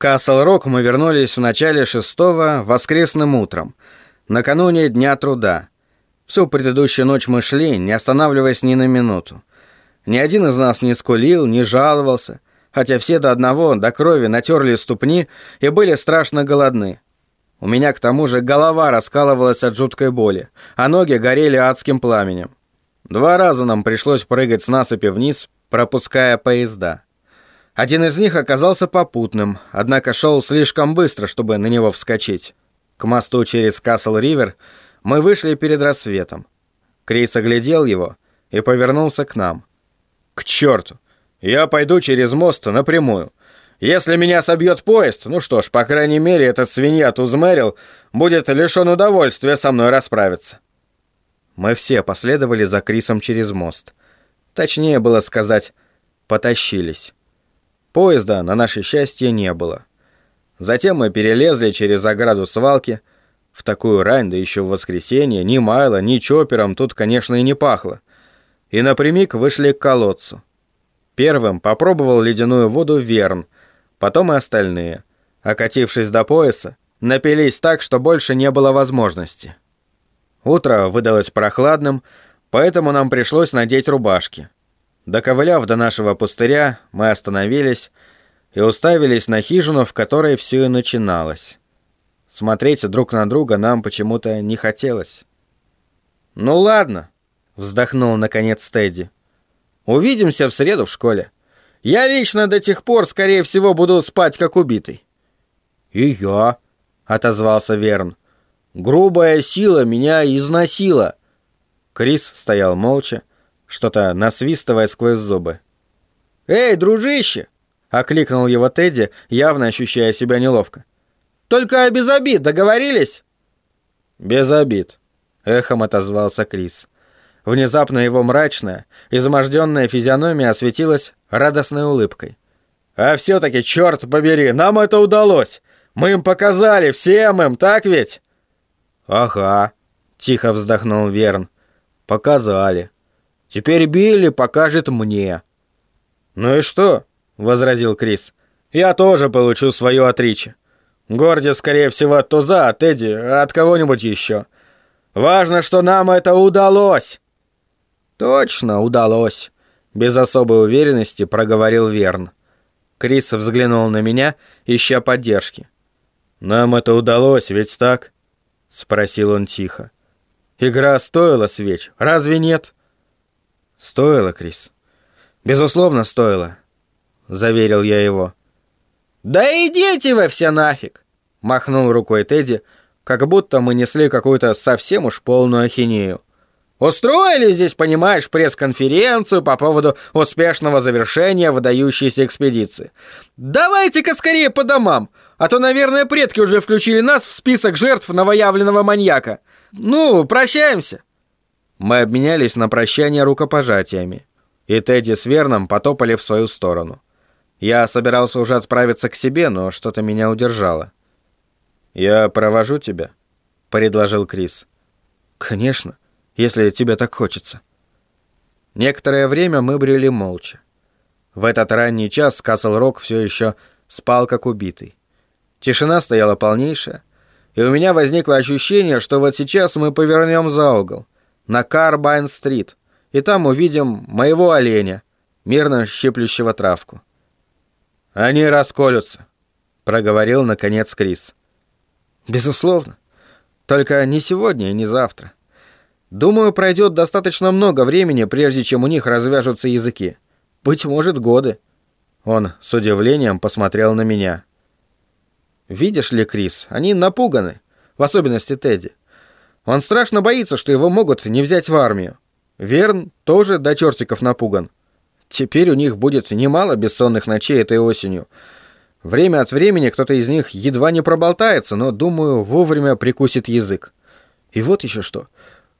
Касл-Рок мы вернулись в начале шестого воскресным утром, накануне Дня труда. Всю предыдущую ночь мы шли, не останавливаясь ни на минуту. Ни один из нас не скулил, не жаловался, хотя все до одного, до крови натерли ступни и были страшно голодны. У меня к тому же голова раскалывалась от жуткой боли, а ноги горели адским пламенем. Два раза нам пришлось прыгать с насыпи вниз, пропуская поезда. Один из них оказался попутным, однако шел слишком быстро, чтобы на него вскочить. К мосту через Касл-Ривер мы вышли перед рассветом. Крис оглядел его и повернулся к нам. «К черту! Я пойду через мост напрямую. Если меня собьет поезд, ну что ж, по крайней мере, этот свинья Тузмерил будет лишен удовольствия со мной расправиться». Мы все последовали за Крисом через мост. Точнее было сказать, потащились. Поезда, на наше счастье, не было. Затем мы перелезли через ограду свалки. В такую рань, да еще в воскресенье, ни Майло, ни Чопером тут, конечно, и не пахло. И напрямик вышли к колодцу. Первым попробовал ледяную воду Верн, потом и остальные. Окатившись до пояса, напились так, что больше не было возможности. Утро выдалось прохладным, поэтому нам пришлось надеть рубашки. Доковыляв до нашего пустыря, мы остановились и уставились на хижину, в которой все и начиналось. Смотреть друг на друга нам почему-то не хотелось. «Ну ладно», — вздохнул наконец Тедди. «Увидимся в среду в школе. Я лично до тех пор, скорее всего, буду спать как убитый». «И я», — отозвался Верн. «Грубая сила меня износила». Крис стоял молча, что-то насвистывая сквозь зубы. «Эй, дружище!» — окликнул его Тедди, явно ощущая себя неловко. «Только без обид, договорились?» «Без обид», — эхом отозвался Крис. Внезапно его мрачная, изможденная физиономия осветилась радостной улыбкой. «А все-таки, черт побери, нам это удалось! Мы им показали, всем им, так ведь?» «Ага», — тихо вздохнул Верн. «Показали». Теперь Билли покажет мне». «Ну и что?» — возразил Крис. «Я тоже получу свое отричие. Горди, скорее всего, от Туза, от Эдди, от кого-нибудь еще. Важно, что нам это удалось!» «Точно удалось!» — без особой уверенности проговорил Верн. Крис взглянул на меня, ища поддержки. «Нам это удалось, ведь так?» — спросил он тихо. «Игра стоила свеч, разве нет?» «Стоило, Крис. Безусловно, стоило», — заверил я его. «Да идите вы все нафиг!» — махнул рукой Тедди, как будто мы несли какую-то совсем уж полную ахинею. «Устроили здесь, понимаешь, пресс-конференцию по поводу успешного завершения выдающейся экспедиции. Давайте-ка скорее по домам, а то, наверное, предки уже включили нас в список жертв новоявленного маньяка. Ну, прощаемся!» Мы обменялись на прощание рукопожатиями, и Тедди с Верном потопали в свою сторону. Я собирался уже отправиться к себе, но что-то меня удержало. «Я провожу тебя», — предложил Крис. «Конечно, если тебе так хочется». Некоторое время мы брели молча. В этот ранний час Касл-Рок все еще спал как убитый. Тишина стояла полнейшая, и у меня возникло ощущение, что вот сейчас мы повернем за угол, на Карбайн-стрит, и там увидим моего оленя, мирно щиплющего травку. «Они расколются», — проговорил, наконец, Крис. «Безусловно. Только не сегодня и не завтра. Думаю, пройдет достаточно много времени, прежде чем у них развяжутся языки. Быть может, годы». Он с удивлением посмотрел на меня. «Видишь ли, Крис, они напуганы, в особенности Тедди. Он страшно боится, что его могут не взять в армию. Верн тоже до чертиков напуган. Теперь у них будет немало бессонных ночей этой осенью. Время от времени кто-то из них едва не проболтается, но, думаю, вовремя прикусит язык. И вот еще что.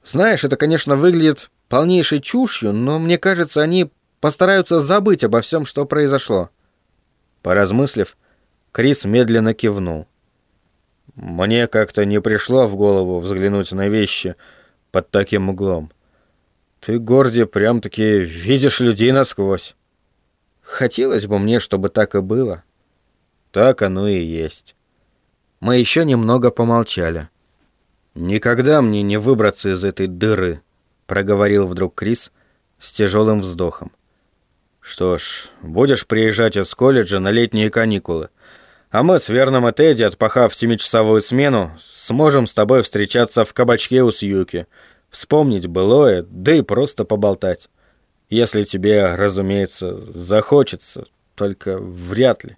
Знаешь, это, конечно, выглядит полнейшей чушью, но мне кажется, они постараются забыть обо всем, что произошло. Поразмыслив, Крис медленно кивнул. Мне как-то не пришло в голову взглянуть на вещи под таким углом. Ты, Горди, прям-таки видишь людей насквозь. Хотелось бы мне, чтобы так и было. Так оно и есть. Мы еще немного помолчали. «Никогда мне не выбраться из этой дыры», — проговорил вдруг Крис с тяжелым вздохом. «Что ж, будешь приезжать из колледжа на летние каникулы, а мы с Верном и Тедди, отпахав семичасовую смену, сможем с тобой встречаться в кабачке у Сьюки, вспомнить былое, да и просто поболтать. Если тебе, разумеется, захочется, только вряд ли».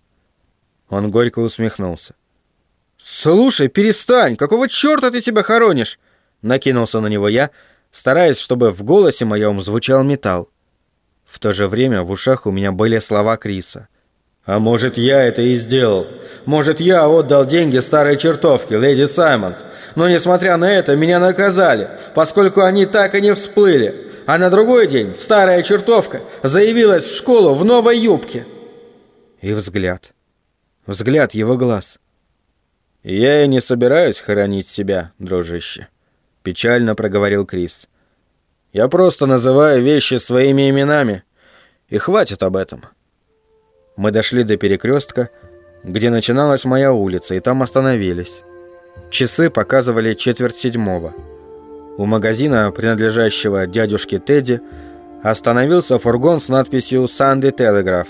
Он горько усмехнулся. «Слушай, перестань! Какого черта ты себя хоронишь?» Накинулся на него я, стараясь, чтобы в голосе моем звучал металл. В то же время в ушах у меня были слова Криса. «А может, я это и сделал? Может, я отдал деньги старой чертовке, леди Саймонс? Но, несмотря на это, меня наказали, поскольку они так и не всплыли. А на другой день старая чертовка заявилась в школу в новой юбке». И взгляд. Взгляд его глаз. «Я и не собираюсь хоронить себя, дружище», — печально проговорил Крис. «Я просто называю вещи своими именами, и хватит об этом». Мы дошли до перекрестка, где начиналась моя улица, и там остановились. Часы показывали четверть седьмого. У магазина, принадлежащего дядюшке Тедди, остановился фургон с надписью «Санди Телеграф».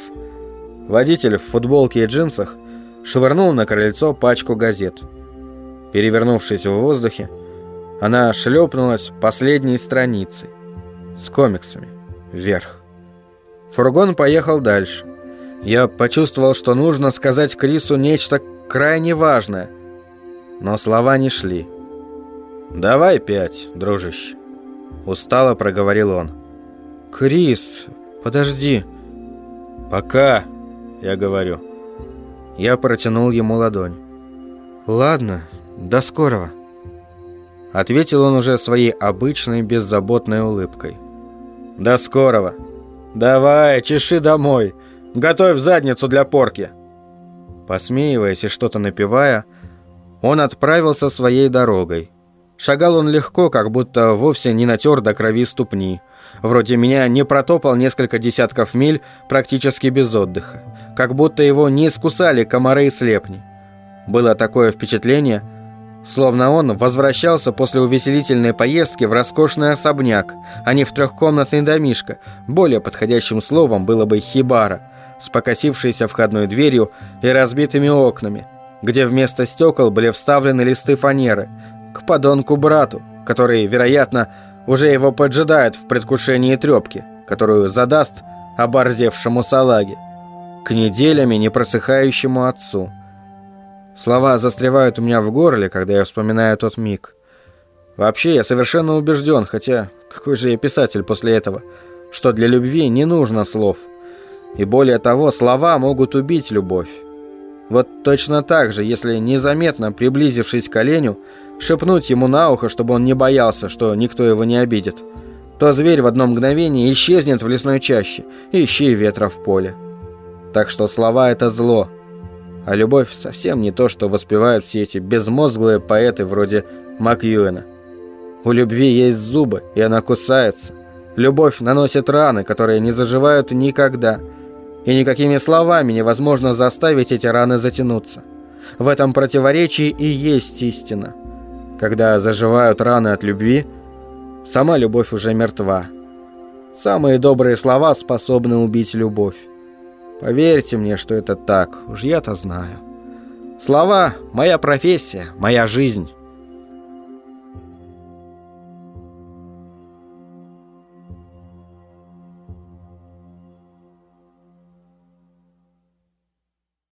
Водитель в футболке и джинсах швырнул на крыльцо пачку газет. Перевернувшись в воздухе, она шлепнулась последней страницей с комиксами вверх. Фургон поехал дальше. Я почувствовал, что нужно сказать Крису нечто крайне важное, но слова не шли. «Давай пять, дружище», — устало проговорил он. «Крис, подожди». «Пока», — я говорю. Я протянул ему ладонь. «Ладно, до скорого», — ответил он уже своей обычной беззаботной улыбкой. «До скорого. Давай, чеши домой. Готовь задницу для порки». Посмеиваясь и что-то напевая, он отправился своей дорогой. Шагал он легко, как будто вовсе не натер до крови ступни. Вроде меня не протопал несколько десятков миль практически без отдыха как будто его не искусали комары и слепни. Было такое впечатление, словно он возвращался после увеселительной поездки в роскошный особняк, а не в трехкомнатный домишко, более подходящим словом было бы хибара, с покосившейся входной дверью и разбитыми окнами, где вместо стекол были вставлены листы фанеры, к подонку-брату, который, вероятно, уже его поджидает в предвкушении трепки, которую задаст оборзевшему салаге к неделями непросыхающему отцу. Слова застревают у меня в горле, когда я вспоминаю тот миг. Вообще, я совершенно убежден, хотя какой же я писатель после этого, что для любви не нужно слов. И более того, слова могут убить любовь. Вот точно так же, если незаметно, приблизившись к оленю, шепнуть ему на ухо, чтобы он не боялся, что никто его не обидит, то зверь в одно мгновение исчезнет в лесной чаще, ищи ветра в поле. Так что слова — это зло. А любовь совсем не то, что воспевают все эти безмозглые поэты вроде Макьюэна. У любви есть зубы, и она кусается. Любовь наносит раны, которые не заживают никогда. И никакими словами невозможно заставить эти раны затянуться. В этом противоречии и есть истина. Когда заживают раны от любви, сама любовь уже мертва. Самые добрые слова способны убить любовь. Поверьте мне, что это так, уж я-то знаю. Слова — моя профессия, моя жизнь.